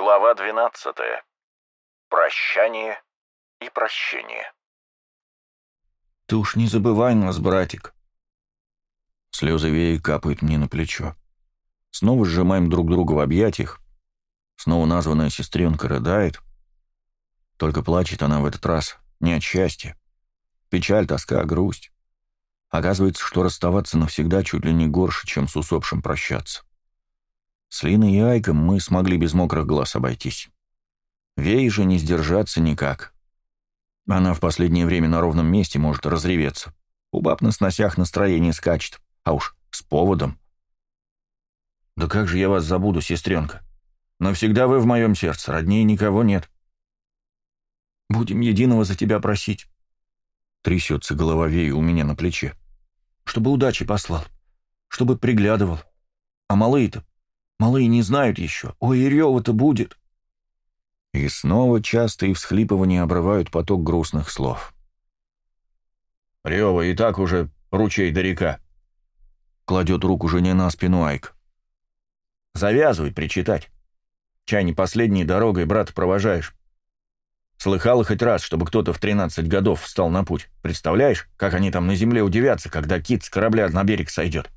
Глава 12. Прощание и прощение. Ты уж не забывай нас, братик. Слезы веи капают мне на плечо. Снова сжимаем друг друга в объятиях. Снова названная сестренка рыдает. Только плачет она в этот раз не от счастья. Печаль, тоска, грусть. Оказывается, что расставаться навсегда чуть ли не горше, чем с усопшим прощаться. С Линой и Айком мы смогли без мокрых глаз обойтись. Вей же не сдержаться никак. Она в последнее время на ровном месте может разреветься. У баб на сносях настроение скачет, а уж с поводом. «Да как же я вас забуду, сестренка? Навсегда вы в моем сердце, роднее никого нет». «Будем единого за тебя просить». Трясется голова Веи у меня на плече. «Чтобы удачи послал, чтобы приглядывал. А малые-то, малые не знают еще. Ой, и рева-то будет». И снова частые всхлипывания обрывают поток грустных слов. «Рева и так уже ручей до река», — кладет руку жене на спину Айк. «Завязывай причитать. Чай не последней дорогой брата провожаешь. Слыхала хоть раз, чтобы кто-то в 13 годов встал на путь. Представляешь, как они там на земле удивятся, когда кит с корабля на берег сойдет?»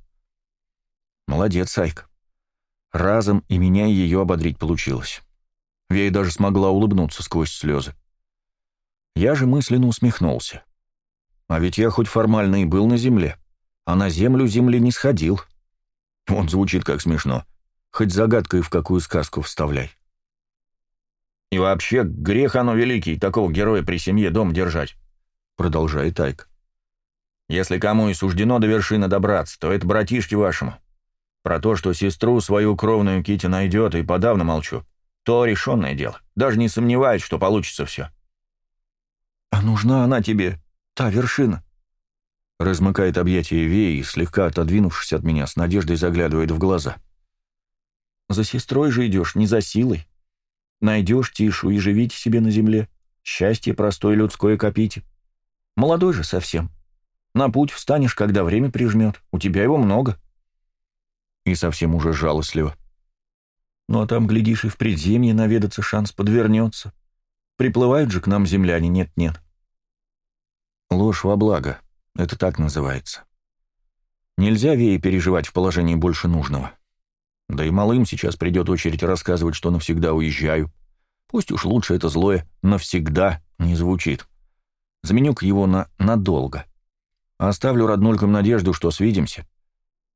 «Молодец, Айк. Разом и меня ее ободрить получилось». Вей даже смогла улыбнуться сквозь слезы. Я же мысленно усмехнулся. А ведь я хоть формально и был на земле, а на землю земли не сходил. Он звучит как смешно. Хоть загадкой в какую сказку вставляй. «И вообще, грех оно великий, такого героя при семье дом держать», — продолжает Айк. «Если кому и суждено до вершины добраться, то это братишке вашему. Про то, что сестру свою кровную Кити найдет, и подавно молчу то решенное дело. Даже не сомневаюсь, что получится все. «А нужна она тебе, та вершина?» Размыкает объятия Веи и, слегка отодвинувшись от меня, с надеждой заглядывает в глаза. «За сестрой же идешь, не за силой. Найдешь тишу и живите себе на земле. Счастье простое людское копите. Молодой же совсем. На путь встанешь, когда время прижмет. У тебя его много». И совсем уже жалостливо. Ну а там, глядишь, и в предземье наведаться шанс подвернется. Приплывают же к нам земляне, нет-нет. Ложь во благо, это так называется. Нельзя Вее переживать в положении больше нужного. Да и малым сейчас придет очередь рассказывать, что навсегда уезжаю. Пусть уж лучше это злое «навсегда» не звучит. Заменю-ка его на «надолго». Оставлю роднулькам надежду, что свидимся.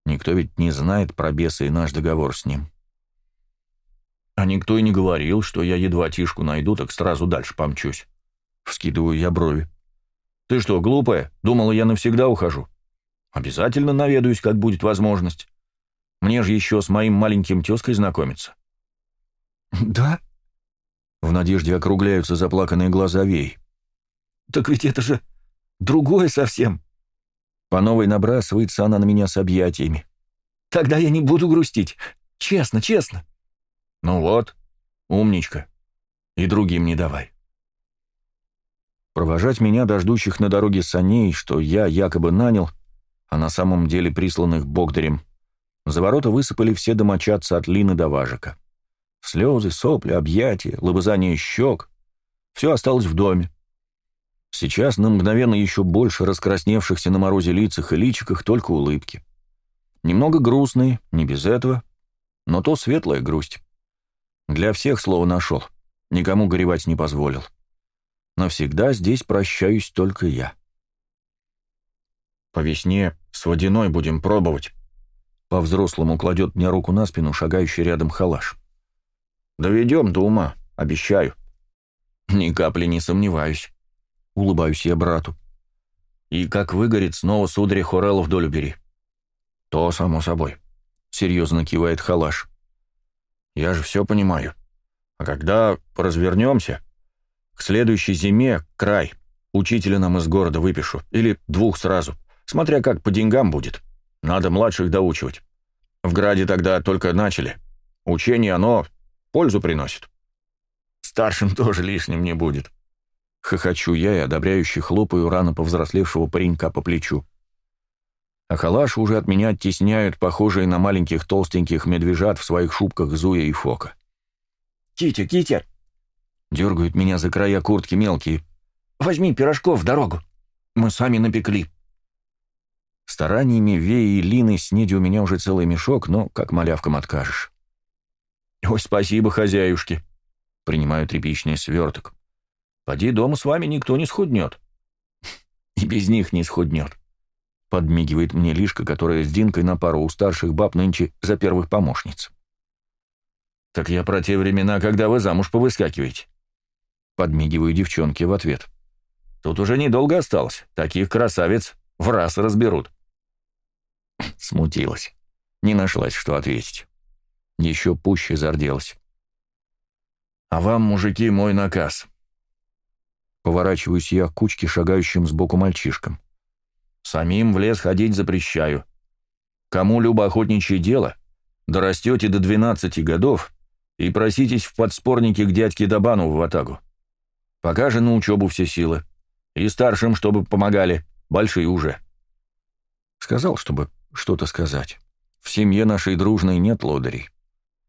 Никто ведь не знает про беса и наш договор с ним. А никто и не говорил, что я едва Тишку найду, так сразу дальше помчусь. Вскидываю я брови. Ты что, глупая? Думала, я навсегда ухожу? Обязательно наведаюсь, как будет возможность. Мне же еще с моим маленьким тезкой знакомиться. Да? В надежде округляются заплаканные глаза Вей. Так ведь это же другое совсем. По новой набрасывается она на меня с объятиями. Тогда я не буду грустить. Честно, честно. «Ну вот, умничка. И другим не давай». Провожать меня до ждущих на дороге саней, что я якобы нанял, а на самом деле присланных Богдарем, за ворота высыпали все домочадцы от Лины до Важика. Слезы, сопли, объятия, лобызание щек — все осталось в доме. Сейчас на мгновенно еще больше раскрасневшихся на морозе лицах и личиках только улыбки. Немного грустные, не без этого, но то светлая грусть. Для всех слово нашел. Никому горевать не позволил. Навсегда здесь прощаюсь только я. По весне с водяной будем пробовать. По-взрослому кладет мне руку на спину шагающий рядом халаш. Доведем до ума, обещаю. Ни капли не сомневаюсь. Улыбаюсь я брату. И как выгорит, снова сударя Хорелла в долю бери. То, само собой. Серьезно кивает халаш. Я же все понимаю. А когда развернемся, к следующей зиме край. Учителя нам из города выпишу. Или двух сразу. Смотря как по деньгам будет. Надо младших доучивать. В граде тогда только начали. Учение оно пользу приносит. Старшим тоже лишним не будет. Хохочу я и одобряюще хлопаю рано повзрослевшего паренька по плечу а халаш уже от меня оттесняют похожие на маленьких толстеньких медвежат в своих шубках Зуя и Фока. Китя, Китя!» Дергают меня за края куртки мелкие. «Возьми пирожков в дорогу. Мы сами напекли». Стараниями Веи и Лины снеди у меня уже целый мешок, но как малявкам откажешь. «Ой, спасибо, хозяюшки!» Принимаю тряпичный сверток. «Поди, дома с вами никто не схуднет». «И без них не схуднет», — подмигивает мне Лишка, которая с Динкой на пару у старших баб нынче за первых помощниц. «Так я про те времена, когда вы замуж повыскакиваете». Подмигиваю девчонке в ответ. «Тут уже недолго осталось. Таких красавиц в раз разберут». Смутилась. Не нашлась, что ответить. Еще пуще зарделась. «А вам, мужики, мой наказ». Поворачиваюсь я к кучке, шагающим сбоку мальчишкам. «Самим в лес ходить запрещаю. Кому любо охотничье дело, дорастете до 12 годов и проситесь в подспорнике к дядьке Добану в Ватагу. Пока же на учебу все силы. И старшим, чтобы помогали, большие уже». Сказал, чтобы что-то сказать. В семье нашей дружной нет лодырей.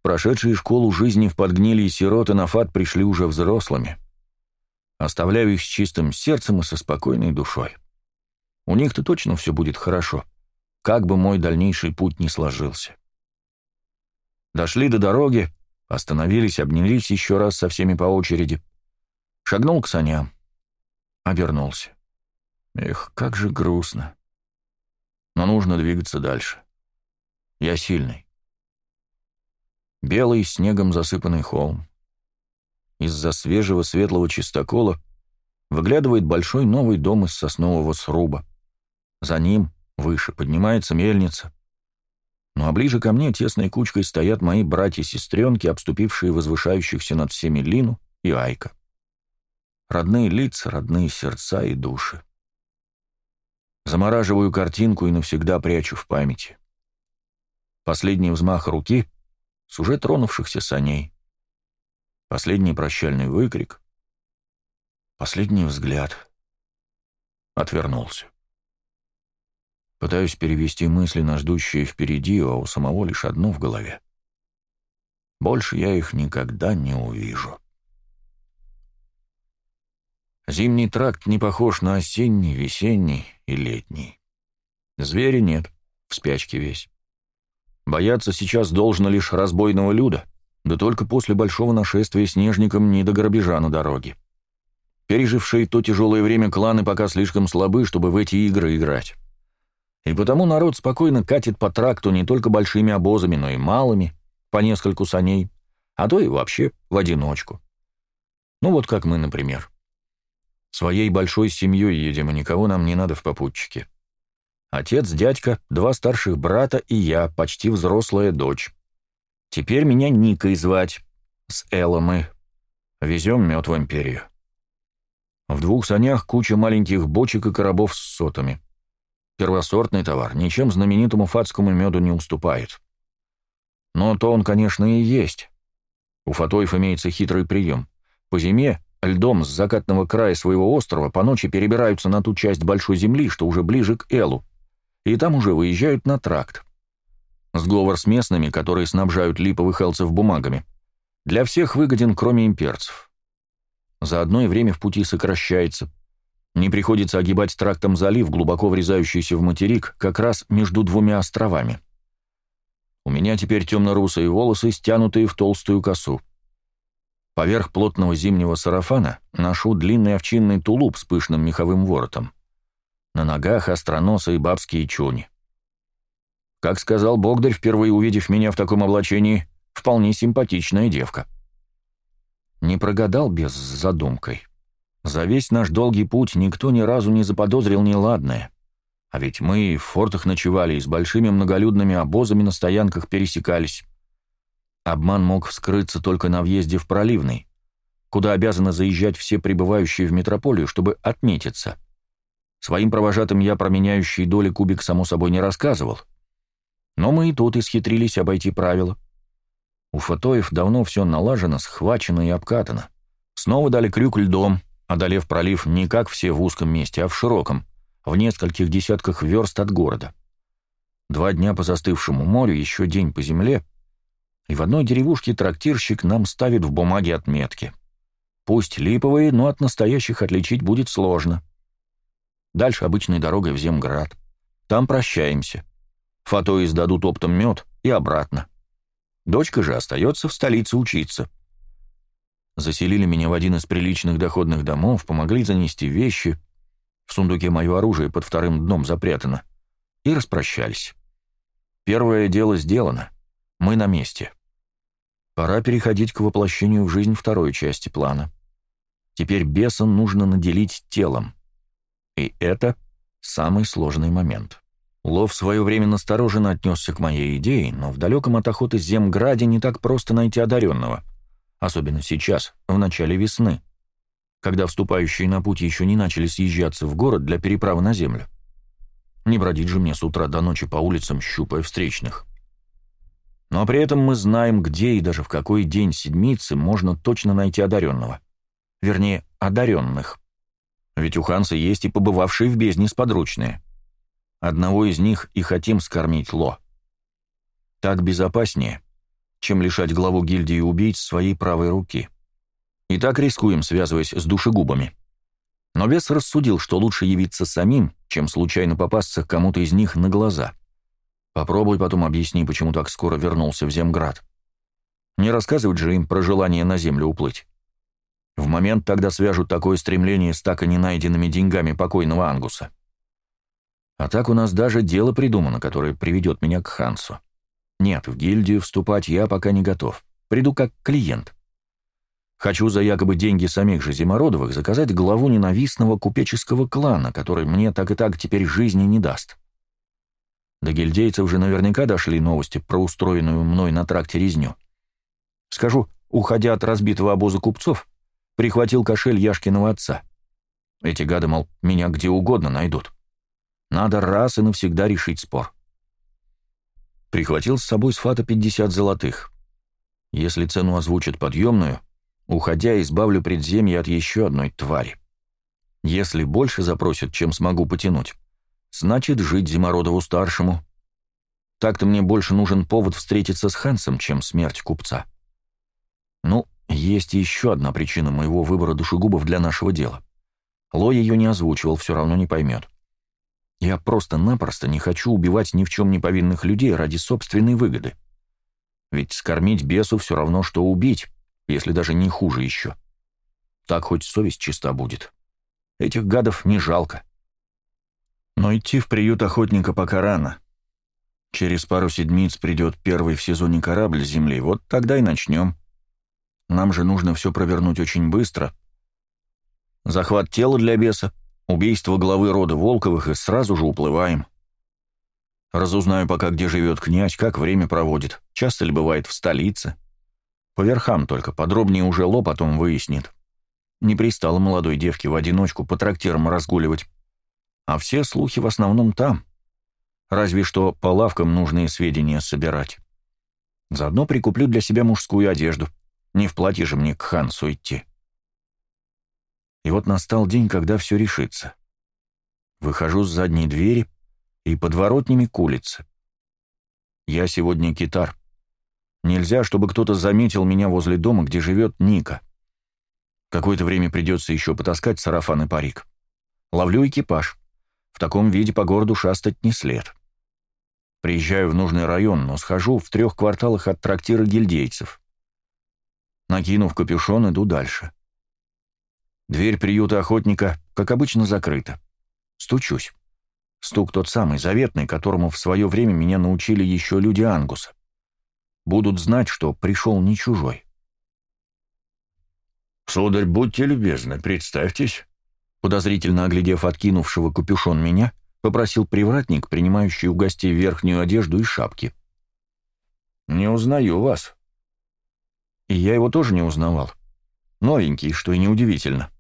Прошедшие школу жизни в подгнили и сироты на фат пришли уже взрослыми. Оставляю их с чистым сердцем и со спокойной душой. У них-то точно все будет хорошо, как бы мой дальнейший путь ни сложился. Дошли до дороги, остановились, обнялись еще раз со всеми по очереди. Шагнул к саням. Обернулся. Эх, как же грустно. Но нужно двигаться дальше. Я сильный. Белый, снегом засыпанный холм. Из-за свежего светлого чистокола выглядывает большой новый дом из соснового сруба. За ним, выше, поднимается мельница. Ну а ближе ко мне тесной кучкой стоят мои братья-сестренки, обступившие возвышающихся над всеми Лину и Айка. Родные лица, родные сердца и души. Замораживаю картинку и навсегда прячу в памяти. Последний взмах руки с уже тронувшихся саней. Последний прощальный выкрик. Последний взгляд. Отвернулся. Пытаюсь перевести мысли на ждущие впереди, а у самого лишь одно в голове. Больше я их никогда не увижу. Зимний тракт не похож на осенний, весенний и летний. Зверя нет, в спячке весь. Бояться сейчас должно лишь разбойного люда, да только после большого нашествия снежником не до грабежа на дороге. Пережившие то тяжелое время кланы пока слишком слабы, чтобы в эти игры играть. И потому народ спокойно катит по тракту не только большими обозами, но и малыми, по нескольку саней, а то и вообще в одиночку. Ну вот как мы, например. Своей большой семьей едем, и никого нам не надо в попутчике. Отец, дядька, два старших брата и я, почти взрослая дочь. Теперь меня Никой звать. С Эллом мы. Везем мед в империю. В двух санях куча маленьких бочек и коробов с сотами. Первосортный товар, ничем знаменитому фатскому меду не уступает. Но то он, конечно, и есть. У фатоев имеется хитрый прием. По зиме льдом с закатного края своего острова по ночи перебираются на ту часть большой земли, что уже ближе к Элу, и там уже выезжают на тракт. Сговор с местными, которые снабжают липовых элцев бумагами, для всех выгоден, кроме имперцев. Заодно и время в пути сокращается. Не приходится огибать трактом залив, глубоко врезающийся в материк, как раз между двумя островами. У меня теперь темно-русые волосы, стянутые в толстую косу. Поверх плотного зимнего сарафана ношу длинный овчинный тулуп с пышным меховым воротом. На ногах остроносые бабские чуни. Как сказал Богдарь, впервые увидев меня в таком облачении, вполне симпатичная девка. Не прогадал без задумкой. За весь наш долгий путь никто ни разу не заподозрил неладное. А ведь мы в фортах ночевали и с большими многолюдными обозами на стоянках пересекались. Обман мог вскрыться только на въезде в Проливный, куда обязаны заезжать все прибывающие в метрополию, чтобы отметиться. Своим провожатым я про меняющие доли кубик, само собой, не рассказывал. Но мы и тут исхитрились обойти правила. У Фатоев давно все налажено, схвачено и обкатано. Снова дали крюк льдом, одолев пролив не как все в узком месте, а в широком, в нескольких десятках верст от города. Два дня по застывшему морю, еще день по земле — И в одной деревушке трактирщик нам ставит в бумаге отметки. Пусть липовые, но от настоящих отличить будет сложно. Дальше обычной дорогой в Земград. Там прощаемся. Фото издадут оптом мед и обратно. Дочка же остается в столице учиться. Заселили меня в один из приличных доходных домов, помогли занести вещи. В сундуке мое оружие под вторым дном запрятано. И распрощались. Первое дело сделано. Мы на месте. Пора переходить к воплощению в жизнь второй части плана. Теперь беса нужно наделить телом. И это самый сложный момент. Лов в свое время настороженно отнесся к моей идее, но в далеком от охоты Земграде не так просто найти одаренного. Особенно сейчас, в начале весны, когда вступающие на путь еще не начали съезжаться в город для переправы на землю. Не бродить же мне с утра до ночи по улицам, щупая встречных. Но при этом мы знаем, где и даже в какой день седмицы можно точно найти одаренного. Вернее, одаренных. Ведь у Ханса есть и побывавшие в бездне сподручные. Одного из них и хотим скормить Ло. Так безопаснее, чем лишать главу гильдии убийц своей правой руки. И так рискуем, связываясь с душегубами. Но бес рассудил, что лучше явиться самим, чем случайно попасться кому-то из них на глаза. Попробуй потом объясни, почему так скоро вернулся в Земград. Не рассказывать же им про желание на землю уплыть. В момент тогда свяжут такое стремление с так и не найденными деньгами покойного Ангуса. А так у нас даже дело придумано, которое приведет меня к Хансу. Нет, в гильдию вступать я пока не готов. Приду как клиент. Хочу за якобы деньги самих же Зимородовых заказать главу ненавистного купеческого клана, который мне так и так теперь жизни не даст. До гильдейцев же наверняка дошли новости про устроенную мной на тракте резню. Скажу, уходя от разбитого обоза купцов, прихватил кошель Яшкиного отца. Эти гады, мол, меня где угодно найдут. Надо раз и навсегда решить спор. Прихватил с собой с фата 50 золотых. Если цену озвучат подъемную, уходя, избавлю предземье от еще одной твари. Если больше запросят, чем смогу потянуть, значит, жить Зимородову-старшему. Так-то мне больше нужен повод встретиться с Хансом, чем смерть купца. Ну, есть еще одна причина моего выбора душегубов для нашего дела. Ло ее не озвучивал, все равно не поймет. Я просто-напросто не хочу убивать ни в чем не повинных людей ради собственной выгоды. Ведь скормить бесу все равно, что убить, если даже не хуже еще. Так хоть совесть чиста будет. Этих гадов не жалко. Но идти в приют охотника пока рано. Через пару седмиц придет первый в сезоне корабль земли, вот тогда и начнем. Нам же нужно все провернуть очень быстро. Захват тела для беса, Убийство главы рода Волковых и сразу же уплываем. Разузнаю пока, где живет князь, как время проводит, часто ли бывает в столице. По верхам только, подробнее уже Ло потом выяснит. Не пристало молодой девке в одиночку по трактирам разгуливать. А все слухи в основном там. Разве что по лавкам нужные сведения собирать. Заодно прикуплю для себя мужскую одежду. Не в платье же мне к Хансу идти. И вот настал день, когда все решится. Выхожу с задней двери и подворотнями к улице. Я сегодня китар. Нельзя, чтобы кто-то заметил меня возле дома, где живет Ника. Какое-то время придется еще потаскать сарафан и парик. Ловлю экипаж. В таком виде по городу шастать не след. Приезжаю в нужный район, но схожу в трех кварталах от трактира гильдейцев. Накинув капюшон, иду дальше. Дверь приюта охотника, как обычно, закрыта. Стучусь. Стук тот самый, заветный, которому в свое время меня научили еще люди Ангуса. Будут знать, что пришел не чужой. «Сударь, будьте любезны, представьтесь», подозрительно оглядев откинувшего капюшон меня, попросил привратник, принимающий у гостей верхнюю одежду и шапки. «Не узнаю вас». И я его тоже не узнавал. Новенький, что и неудивительно.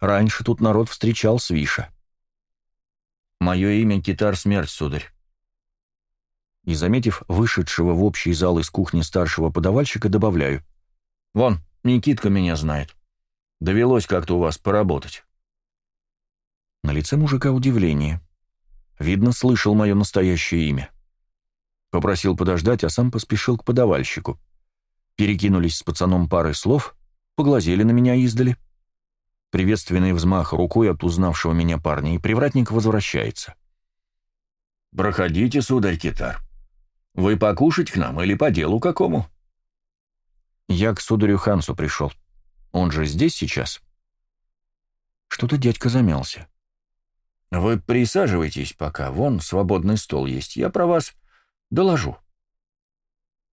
Раньше тут народ встречал свиша. Мое имя Китар Смерть, сударь. И, заметив вышедшего в общий зал из кухни старшего подавальщика, добавляю. Вон, Никитка меня знает. Довелось как-то у вас поработать. На лице мужика удивление. Видно, слышал мое настоящее имя. Попросил подождать, а сам поспешил к подавальщику. перекинулись с пацаном парой слов, поглазели на меня издали. Приветственный взмах рукой от узнавшего меня парня, и привратник возвращается. «Проходите, сударь Китар. Вы покушать к нам или по делу какому?» «Я к сударю Хансу пришел. Он же здесь сейчас?» Что-то дядька замялся. «Вы присаживайтесь пока, вон свободный стол есть, я про вас доложу».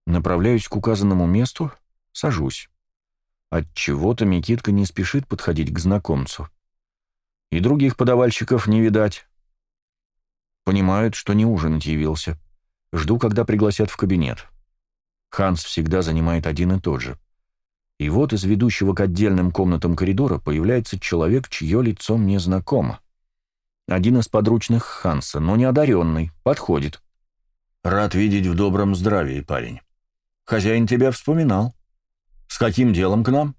Направляюсь к указанному месту, сажусь. От чего то Микитка не спешит подходить к знакомцу. И других подавальщиков не видать. Понимают, что не ужинать явился. Жду, когда пригласят в кабинет. Ханс всегда занимает один и тот же. И вот из ведущего к отдельным комнатам коридора появляется человек, чье лицо мне знакомо. Один из подручных Ханса, но не одаренный, подходит. «Рад видеть в добром здравии, парень. Хозяин тебя вспоминал. С каким делом к нам?»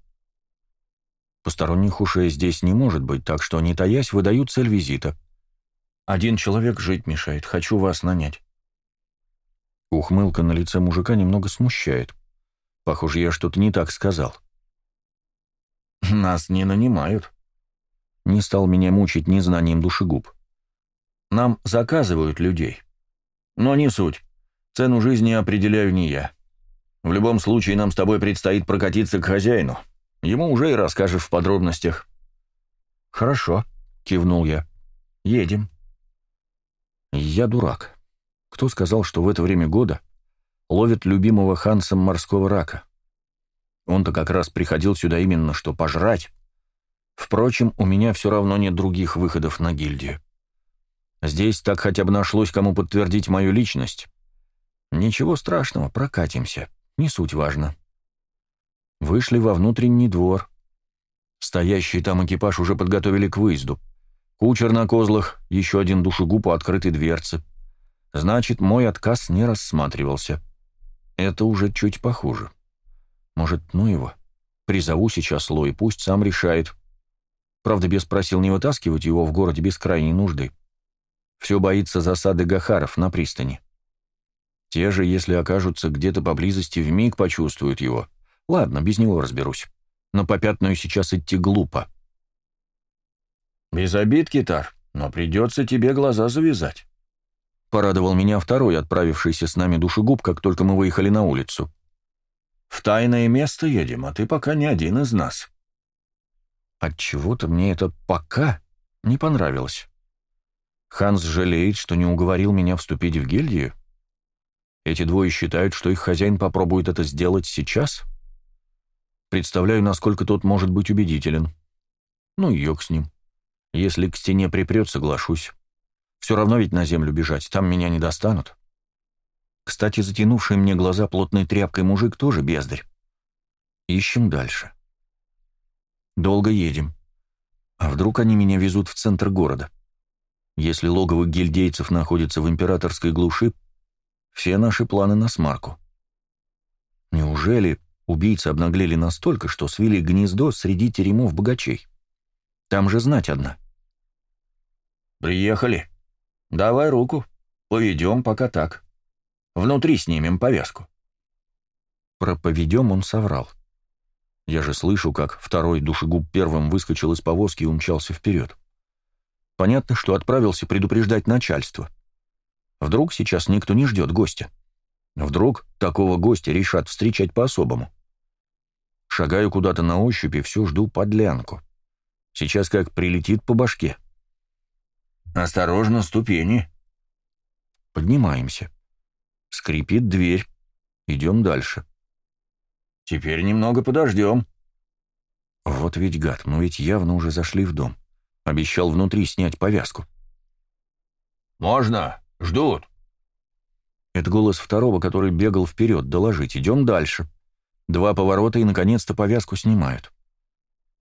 Посторонних ушей здесь не может быть, так что, не таясь, выдаю цель визита. Один человек жить мешает, хочу вас нанять. Ухмылка на лице мужика немного смущает. Похоже, я что-то не так сказал. «Нас не нанимают». Не стал меня мучить незнанием душегуб. «Нам заказывают людей. Но не суть. Цену жизни определяю не я. В любом случае нам с тобой предстоит прокатиться к хозяину. Ему уже и расскажешь в подробностях». «Хорошо», — кивнул я. «Едем». Я дурак. Кто сказал, что в это время года ловят любимого Хансом морского рака? Он-то как раз приходил сюда именно что пожрать. Впрочем, у меня все равно нет других выходов на гильдию. Здесь так хотя бы нашлось, кому подтвердить мою личность. Ничего страшного, прокатимся. Не суть важно. Вышли во внутренний двор. Стоящий там экипаж уже подготовили к выезду. Кучер на козлах, еще один душегуб у открытой дверцы. Значит, мой отказ не рассматривался. Это уже чуть похуже. Может, ну его. Призову сейчас Лой, пусть сам решает. Правда, бес просил не вытаскивать его в городе без крайней нужды. Все боится засады Гахаров на пристани. Те же, если окажутся где-то поблизости, вмиг почувствуют его. Ладно, без него разберусь. Но по пятную сейчас идти глупо. «Без обид, Китар, но придется тебе глаза завязать», — порадовал меня второй, отправившийся с нами душегуб, как только мы выехали на улицу. «В тайное место едем, а ты пока не один из нас». Отчего-то мне это «пока» не понравилось. Ханс жалеет, что не уговорил меня вступить в гильдию? Эти двое считают, что их хозяин попробует это сделать сейчас? Представляю, насколько тот может быть убедителен. Ну, йог с ним. Если к стене припрет, соглашусь. Все равно ведь на землю бежать, там меня не достанут. Кстати, затянувший мне глаза плотной тряпкой мужик тоже бездарь. Ищем дальше. Долго едем. А вдруг они меня везут в центр города? Если логово гильдейцев находится в императорской глуши, все наши планы на смарку. Неужели убийцы обнаглели настолько, что свели гнездо среди теремов богачей? Там же знать одна. «Приехали. Давай руку. Поведем пока так. Внутри снимем повязку». Про «поведем» он соврал. Я же слышу, как второй душегуб первым выскочил из повозки и умчался вперед. Понятно, что отправился предупреждать начальство. Вдруг сейчас никто не ждет гостя. Вдруг такого гостя решат встречать по-особому. Шагаю куда-то на ощупь и все жду подлянку. Сейчас как прилетит по башке. «Осторожно, ступени!» Поднимаемся. Скрипит дверь. Идем дальше. «Теперь немного подождем». Вот ведь гад, мы ведь явно уже зашли в дом. Обещал внутри снять повязку. «Можно? Ждут». Это голос второго, который бегал вперед, доложить. Идем дальше. Два поворота и, наконец-то, повязку снимают.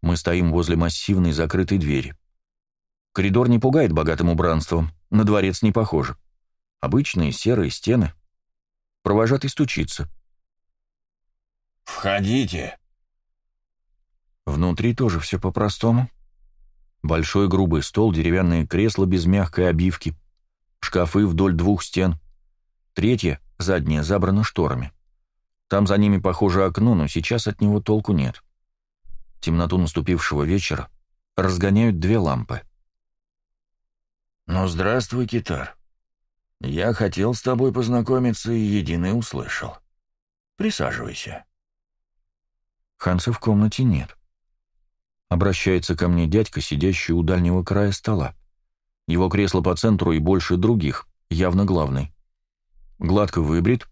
Мы стоим возле массивной закрытой двери. Коридор не пугает богатым убранством, на дворец не похоже. Обычные серые стены. Провожатый стучится. «Входите!» Внутри тоже все по-простому. Большой грубый стол, деревянные кресла без мягкой обивки, шкафы вдоль двух стен. Третье, заднее, забрано шторами. Там за ними, похоже, окно, но сейчас от него толку нет. Темноту наступившего вечера разгоняют две лампы. «Ну, здравствуй, Китар. Я хотел с тобой познакомиться и единый услышал. Присаживайся». Ханса в комнате нет. Обращается ко мне дядька, сидящий у дальнего края стола. Его кресло по центру и больше других, явно главный. Гладко выбрит,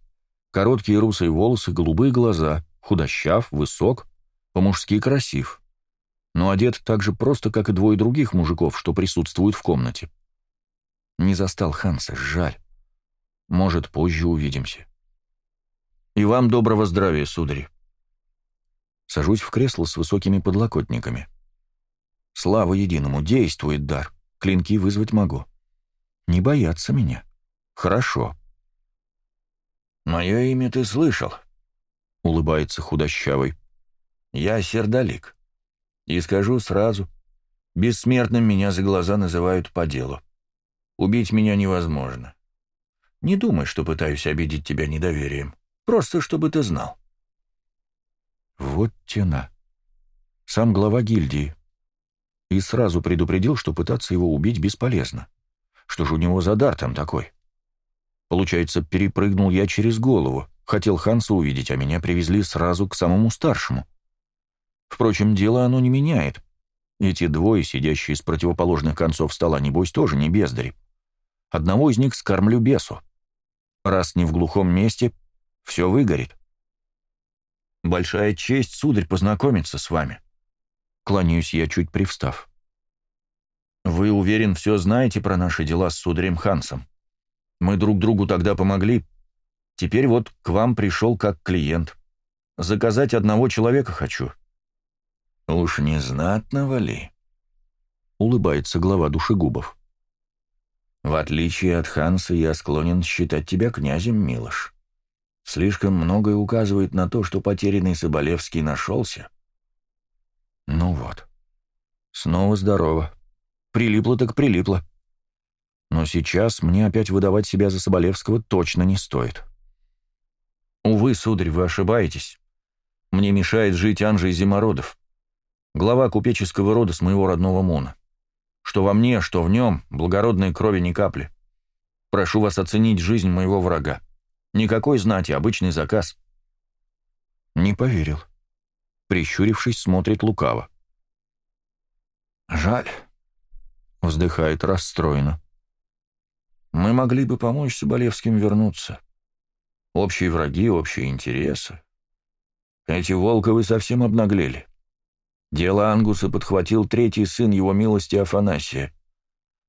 короткие русые волосы, голубые глаза, худощав, высок, по-мужски красив. Но одет так же просто, как и двое других мужиков, что присутствуют в комнате. Не застал Ханса, жаль. Может, позже увидимся. И вам доброго здравия, сударь. Сажусь в кресло с высокими подлокотниками. Слава единому, действует дар. Клинки вызвать могу. Не боятся меня. Хорошо. «Мое имя ты слышал?» — улыбается худощавый. «Я Сердолик. И скажу сразу, бессмертным меня за глаза называют по делу. Убить меня невозможно. Не думай, что пытаюсь обидеть тебя недоверием. Просто чтобы ты знал». Вот тена. Сам глава гильдии. И сразу предупредил, что пытаться его убить бесполезно. Что же у него за дар там такой? Получается, перепрыгнул я через голову. Хотел Ханса увидеть, а меня привезли сразу к самому старшему. Впрочем, дело оно не меняет. Эти двое, сидящие с противоположных концов стола, небось, тоже не бездари. Одного из них скормлю бесу. Раз не в глухом месте, все выгорит. Большая честь, сударь, познакомиться с вами. Кланяюсь я, чуть привстав. Вы, уверен, все знаете про наши дела с сударем Хансом. Мы друг другу тогда помогли. Теперь вот к вам пришел как клиент. Заказать одного человека хочу. Уж не знатного ли? Улыбается глава душегубов. В отличие от Ханса, я склонен считать тебя князем, Милош. Слишком многое указывает на то, что потерянный Соболевский нашелся. Ну вот. Снова здорово. Прилипло так прилипло. Но сейчас мне опять выдавать себя за Соболевского точно не стоит. Увы, сударь, вы ошибаетесь. Мне мешает жить Анжей Зимородов, глава купеческого рода с моего родного Мона. Что во мне, что в нем, благородной крови ни капли. Прошу вас оценить жизнь моего врага. Никакой знати, обычный заказ. Не поверил. Прищурившись, смотрит лукаво. «Жаль», — вздыхает расстроенно. «Мы могли бы помочь Соболевским вернуться. Общие враги, общие интересы. Эти Волковы совсем обнаглели. Дело Ангуса подхватил третий сын его милости Афанасия.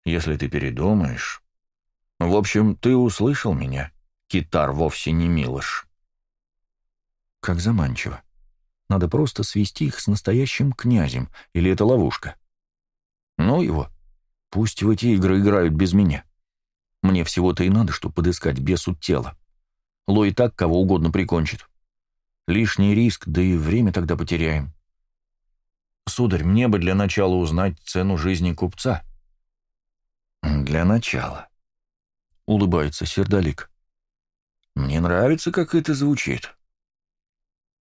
Если ты передумаешь... В общем, ты услышал меня?» Китар вовсе не Милош. Как заманчиво. Надо просто свести их с настоящим князем, или это ловушка? Ну его. Пусть в эти игры играют без меня. Мне всего-то и надо, чтобы подыскать бесу тело. Лой так кого угодно прикончит. Лишний риск, да и время тогда потеряем. Сударь, мне бы для начала узнать цену жизни купца. Для начала. Улыбается Сердолик. Мне нравится, как это звучит.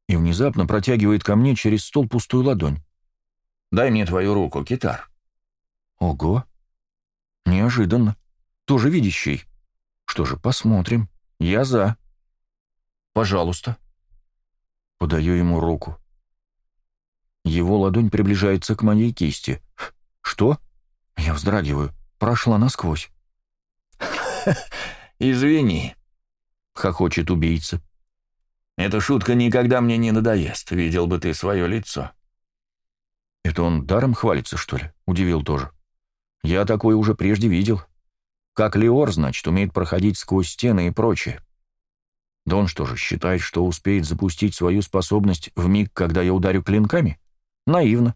И внезапно протягивает ко мне через стол пустую ладонь. Дай мне твою руку, китар. Ого. Неожиданно. Тоже видящий. Что же, посмотрим. Я за. Пожалуйста. Подаю ему руку. Его ладонь приближается к моей кисти. Что? Я вздрагиваю. Прошла насквозь. «Извини», хохочет убийца. «Эта шутка никогда мне не надоест, видел бы ты свое лицо». «Это он даром хвалится, что ли?» — удивил тоже. «Я такое уже прежде видел. Как Леор, значит, умеет проходить сквозь стены и прочее. Да он что же, считает, что успеет запустить свою способность в миг, когда я ударю клинками? Наивно.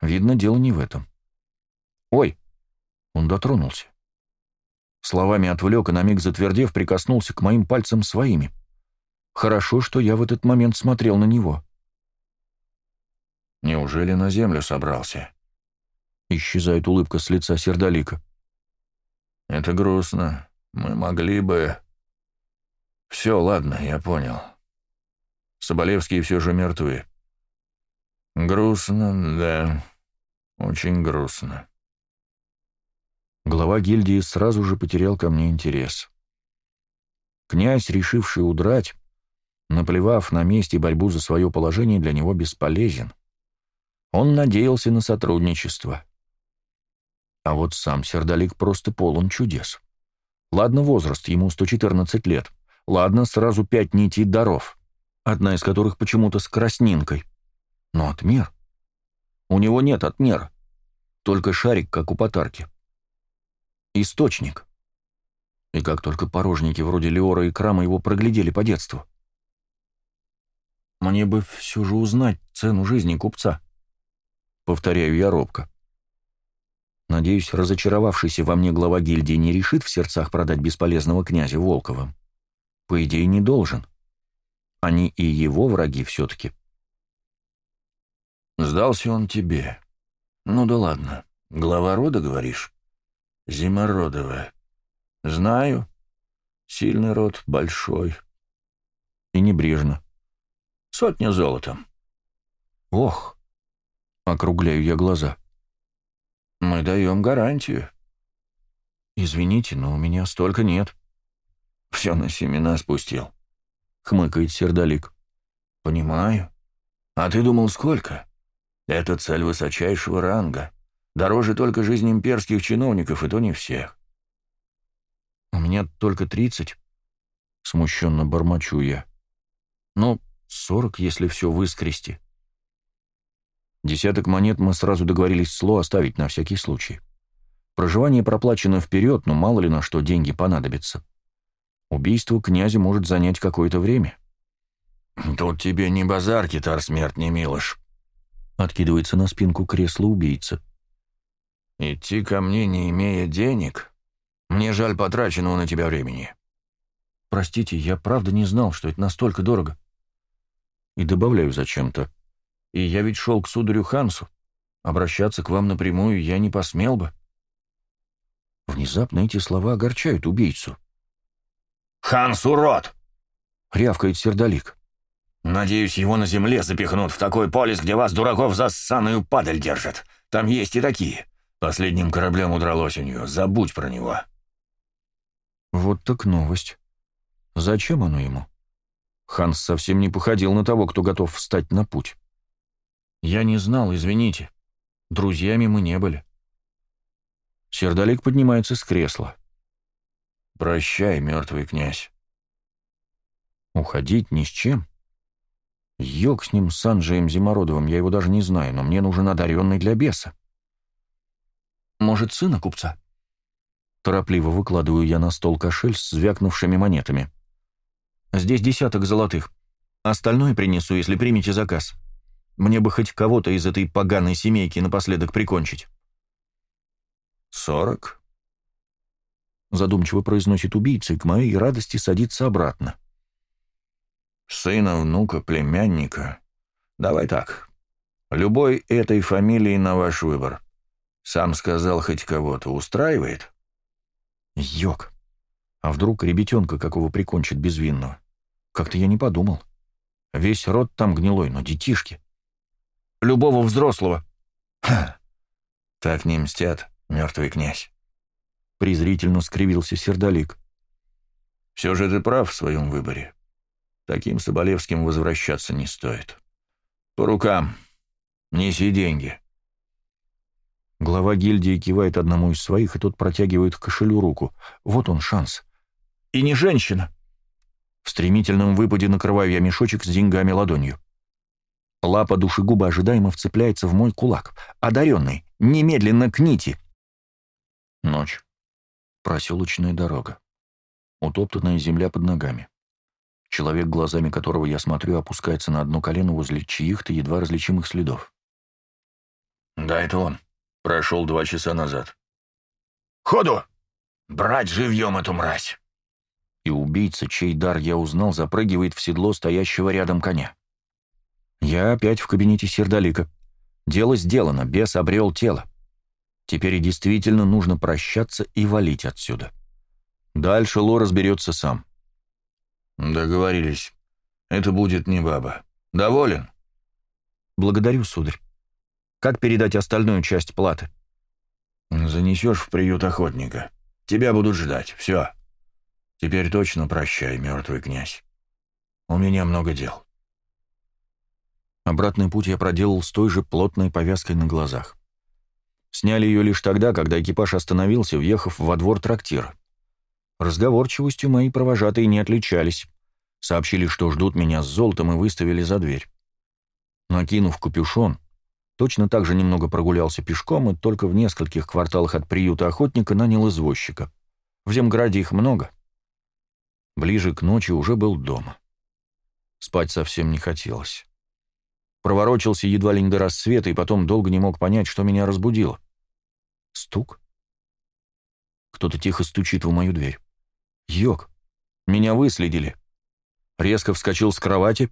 Видно, дело не в этом. Ой!» Он дотронулся. Словами отвлек и на миг затвердев, прикоснулся к моим пальцам своими. Хорошо, что я в этот момент смотрел на него. «Неужели на землю собрался?» Исчезает улыбка с лица Сердолика. «Это грустно. Мы могли бы...» «Все, ладно, я понял. Соболевские все же мертвы. Грустно, да, очень грустно. Глава гильдии сразу же потерял ко мне интерес. Князь, решивший удрать, наплевав на месте борьбу за свое положение, для него бесполезен. Он надеялся на сотрудничество. А вот сам Сердолик просто полон чудес. Ладно, возраст, ему 114 лет. Ладно, сразу пять нитей даров, одна из которых почему-то с краснинкой. Но отмер? У него нет отмера. Только шарик, как у потарки. Источник. И как только порожники вроде Леора и Крама его проглядели по детству. Мне бы все же узнать цену жизни купца. Повторяю я робко. Надеюсь, разочаровавшийся во мне глава гильдии не решит в сердцах продать бесполезного князя Волковым. По идее, не должен. Они и его враги все-таки. Сдался он тебе. Ну да ладно. Глава рода, говоришь? Зимородовая. Знаю. Сильный род, большой. И небрежно. Сотня золотом. Ох. Округляю я глаза. Мы даем гарантию. Извините, но у меня столько нет. Все на семена спустил. Хмыкает сердолик. Понимаю. А ты думал, сколько? Это цель высочайшего ранга. Дороже только жизнь имперских чиновников, и то не всех. У меня только тридцать. Смущенно бормочу я. Ну, сорок, если все выскрести. Десяток монет мы сразу договорились сло оставить на всякий случай. Проживание проплачено вперед, но мало ли на что деньги понадобятся. Убийство князя может занять какое-то время. «Тут тебе не базар, китар смерть не милош», — откидывается на спинку кресла убийца. «Идти ко мне, не имея денег? Мне жаль потраченного на тебя времени». «Простите, я правда не знал, что это настолько дорого». И добавляю зачем-то. И я ведь шел к сударю Хансу. Обращаться к вам напрямую я не посмел бы. Внезапно эти слова огорчают убийцу. «Ханс урод!» — рявкает сердолик. «Надеюсь, его на земле запихнут в такой полис, где вас, дураков, за ссаную падаль держат. Там есть и такие. Последним кораблем удрал осенью. Забудь про него». Вот так новость. Зачем оно ему? Ханс совсем не походил на того, кто готов встать на путь. «Я не знал, извините. Друзьями мы не были». Сердолик поднимается с кресла. «Прощай, мертвый князь». «Уходить ни с чем?» Йог с ним, с Анджеем Зимородовым, я его даже не знаю, но мне нужен одаренный для беса. «Может, сына купца?» Торопливо выкладываю я на стол кошель с звякнувшими монетами. «Здесь десяток золотых. Остальное принесу, если примете заказ». Мне бы хоть кого-то из этой поганой семейки напоследок прикончить. «Сорок?» Задумчиво произносит убийца и к моей радости садится обратно. «Сына, внука, племянника. Давай так. Любой этой фамилии на ваш выбор. Сам сказал, хоть кого-то устраивает?» «Йок. А вдруг ребятенка какого прикончит безвинного? Как-то я не подумал. Весь род там гнилой, но детишки любого взрослого. Ха, так не мстят, мертвый князь. Презрительно скривился сердолик. Все же ты прав в своем выборе. Таким Соболевским возвращаться не стоит. По рукам. Неси деньги. Глава гильдии кивает одному из своих, и тот протягивает к кошелю руку. Вот он шанс. И не женщина. В стремительном выпаде накрываю я мешочек с деньгами ладонью. Лапа душегуба ожидаемо вцепляется в мой кулак. Одаренный, немедленно к нити. Ночь. Проселочная дорога. Утоптанная земля под ногами. Человек, глазами которого я смотрю, опускается на одно колено возле чьих-то едва различимых следов. «Да, это он. Прошел два часа назад». «Ходу! Брать живьем эту мразь!» И убийца, чей дар я узнал, запрыгивает в седло стоящего рядом коня. Я опять в кабинете Сердолика. Дело сделано, бес обрел тело. Теперь действительно нужно прощаться и валить отсюда. Дальше Ло разберется сам. «Договорились. Это будет не баба. Доволен?» «Благодарю, сударь. Как передать остальную часть платы?» «Занесешь в приют охотника. Тебя будут ждать. Все. Теперь точно прощай, мертвый князь. У меня много дел». Обратный путь я проделал с той же плотной повязкой на глазах. Сняли ее лишь тогда, когда экипаж остановился, въехав во двор трактира. Разговорчивостью мои провожатые не отличались. Сообщили, что ждут меня с золотом и выставили за дверь. Накинув капюшон, точно так же немного прогулялся пешком и только в нескольких кварталах от приюта охотника нанял извозчика. В Земграде их много. Ближе к ночи уже был дома. Спать совсем не хотелось. Проворочился едва ли не до рассвета и потом долго не мог понять, что меня разбудило. Стук. Кто-то тихо стучит в мою дверь. Йог. Меня выследили. Резко вскочил с кровати,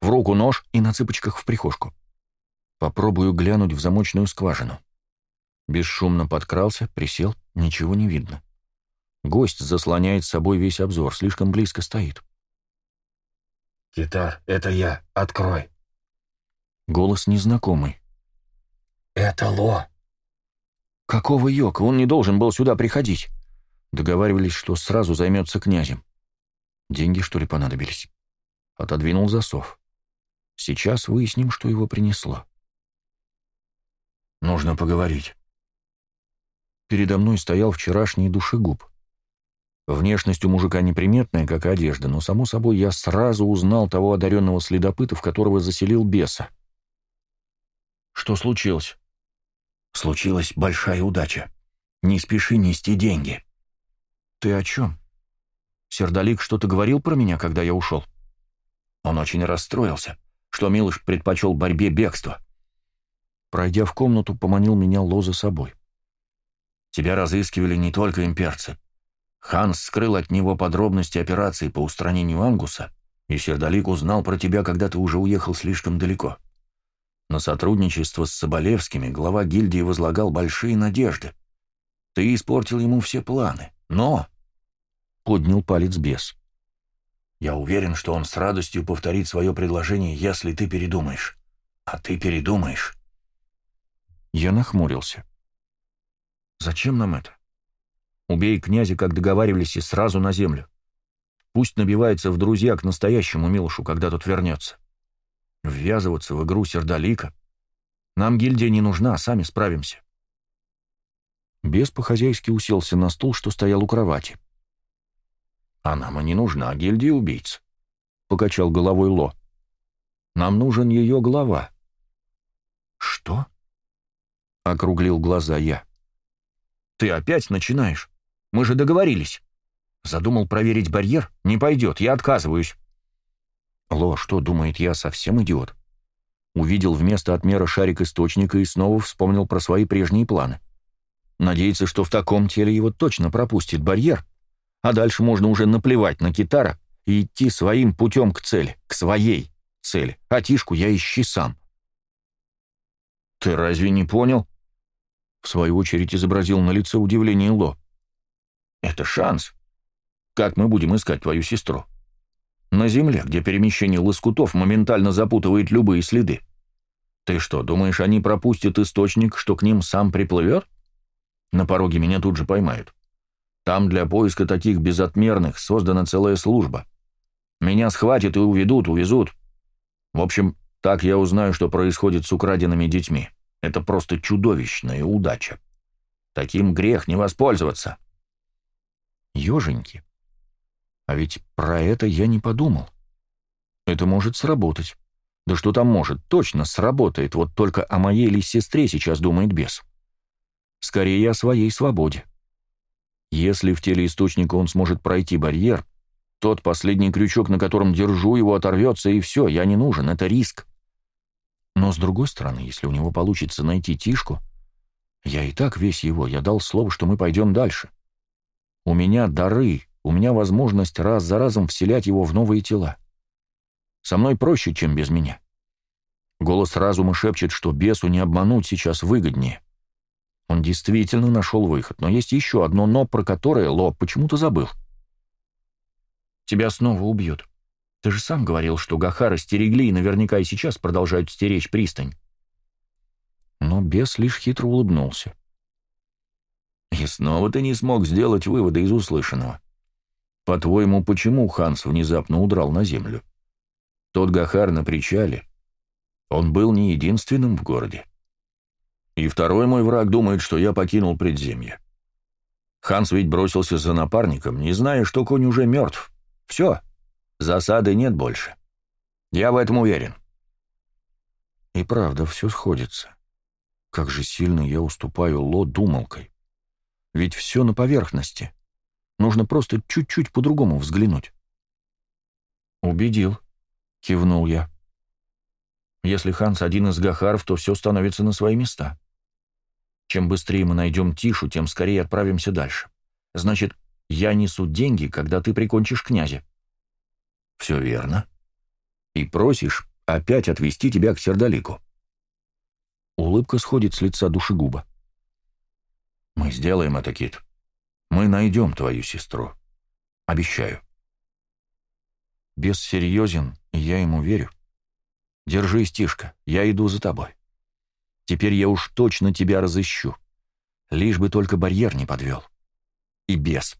в руку нож и на цыпочках в прихожку. Попробую глянуть в замочную скважину. Бесшумно подкрался, присел, ничего не видно. Гость заслоняет с собой весь обзор, слишком близко стоит. «Китар, это я. Открой!» Голос незнакомый. «Это Ло!» «Какого йока? Он не должен был сюда приходить!» Договаривались, что сразу займется князем. Деньги, что ли, понадобились? Отодвинул засов. Сейчас выясним, что его принесло. «Нужно поговорить». Передо мной стоял вчерашний душегуб. Внешность у мужика неприметная, как одежда, но, само собой, я сразу узнал того одаренного следопыта, в которого заселил беса. Что случилось? Случилась большая удача. Не спеши нести деньги. Ты о чем? Сердолик что-то говорил про меня, когда я ушел? Он очень расстроился, что Милыш предпочел борьбе бегства. Пройдя в комнату, поманил меня Ло за собой. Тебя разыскивали не только имперцы. Ханс скрыл от него подробности операции по устранению Ангуса, и Сердолик узнал про тебя, когда ты уже уехал слишком далеко. — на сотрудничество с Соболевскими глава гильдии возлагал большие надежды. Ты испортил ему все планы, но...» Поднял палец бес. «Я уверен, что он с радостью повторит свое предложение, если ты передумаешь. А ты передумаешь». Я нахмурился. «Зачем нам это? Убей князя, как договаривались, и сразу на землю. Пусть набивается в друзья к настоящему Милушу, когда тот вернется. Ввязываться в игру сердолика? Нам гильдия не нужна, сами справимся. Бес по-хозяйски уселся на стул, что стоял у кровати. «А нам и не нужна гильдия убийц», — покачал головой Ло. «Нам нужен ее глава». «Что?» — округлил глаза я. «Ты опять начинаешь? Мы же договорились. Задумал проверить барьер? Не пойдет, я отказываюсь». Ло, что, думает, я совсем идиот? Увидел вместо отмера шарик источника и снова вспомнил про свои прежние планы. Надеется, что в таком теле его точно пропустит барьер, а дальше можно уже наплевать на китара и идти своим путем к цели, к своей цели. А Тишку я ищи сам. «Ты разве не понял?» В свою очередь изобразил на лице удивление Ло. «Это шанс. Как мы будем искать твою сестру?» На Земле, где перемещение лоскутов моментально запутывает любые следы. Ты что, думаешь, они пропустят источник, что к ним сам приплывет? На пороге меня тут же поймают. Там для поиска таких безотмерных создана целая служба. Меня схватят и уведут, увезут. В общем, так я узнаю, что происходит с украденными детьми. Это просто чудовищная удача. Таким грех не воспользоваться. Еженьки. А ведь про это я не подумал. Это может сработать. Да что там может, точно сработает, вот только о моей ли сестре сейчас думает бес. Скорее о своей свободе. Если в теле источника он сможет пройти барьер, тот последний крючок, на котором держу его, оторвется, и все, я не нужен, это риск. Но с другой стороны, если у него получится найти Тишку, я и так весь его, я дал слово, что мы пойдем дальше. У меня дары, у меня возможность раз за разом вселять его в новые тела. Со мной проще, чем без меня. Голос разума шепчет, что бесу не обмануть сейчас выгоднее. Он действительно нашел выход, но есть еще одно «но», про которое Ло почему-то забыл. «Тебя снова убьют. Ты же сам говорил, что Гахара стерегли и наверняка и сейчас продолжают стеречь пристань. Но бес лишь хитро улыбнулся. И снова ты не смог сделать выводы из услышанного. По-твоему, почему Ханс внезапно удрал на землю? Тот Гахар на причале. Он был не единственным в городе. И второй мой враг думает, что я покинул предземье. Ханс ведь бросился за напарником, не зная, что конь уже мертв. Все, засады нет больше. Я в этом уверен. И правда, все сходится. Как же сильно я уступаю Ло думалкой. Ведь все на поверхности. Нужно просто чуть-чуть по-другому взглянуть. «Убедил», — кивнул я. «Если Ханс один из Гахаров, то все становится на свои места. Чем быстрее мы найдем Тишу, тем скорее отправимся дальше. Значит, я несу деньги, когда ты прикончишь князя». «Все верно. И просишь опять отвезти тебя к Сердолику». Улыбка сходит с лица душегуба. «Мы сделаем это, Кит. Мы найдем твою сестру. Обещаю». Бес серьезен, я ему верю. Держись, Тишка, я иду за тобой. Теперь я уж точно тебя разыщу. Лишь бы только барьер не подвел. И бес.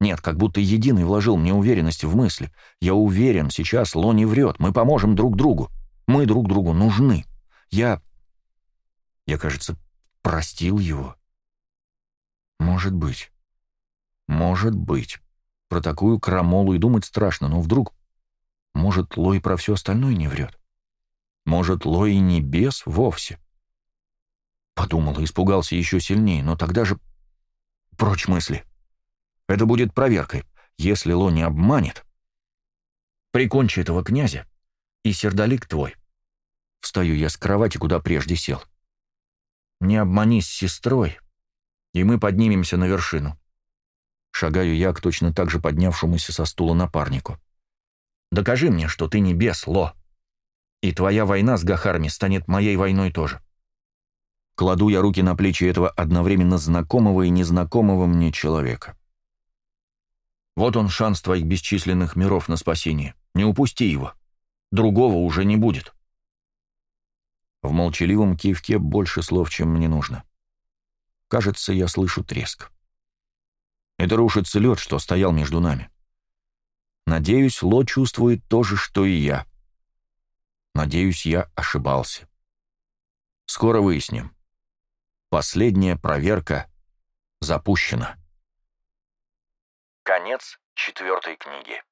Нет, как будто единый вложил мне уверенность в мысли. Я уверен, сейчас Ло не врет, мы поможем друг другу. Мы друг другу нужны. Я... Я, кажется, простил его. Может быть. Может быть. Про такую крамолу и думать страшно, но вдруг... Может, Лой про все остальное не врет? Может, Лой и не бес вовсе? Подумал и испугался еще сильнее, но тогда же... Прочь мысли. Это будет проверкой. Если Ло не обманет... Прикончи этого князя, и сердолик твой. Встаю я с кровати, куда прежде сел. Не обмани с сестрой, и мы поднимемся на вершину. Шагаю я к точно так же поднявшемуся со стула напарнику. Докажи мне, что ты не бес, Ло. И твоя война с Гахарми станет моей войной тоже. Кладу я руки на плечи этого одновременно знакомого и незнакомого мне человека. Вот он шанс твоих бесчисленных миров на спасение. Не упусти его. Другого уже не будет. В молчаливом кивке больше слов, чем мне нужно. Кажется, я слышу треск. Это рушится лед, что стоял между нами. Надеюсь, Ло чувствует то же, что и я. Надеюсь, я ошибался. Скоро выясним. Последняя проверка запущена. Конец четвертой книги.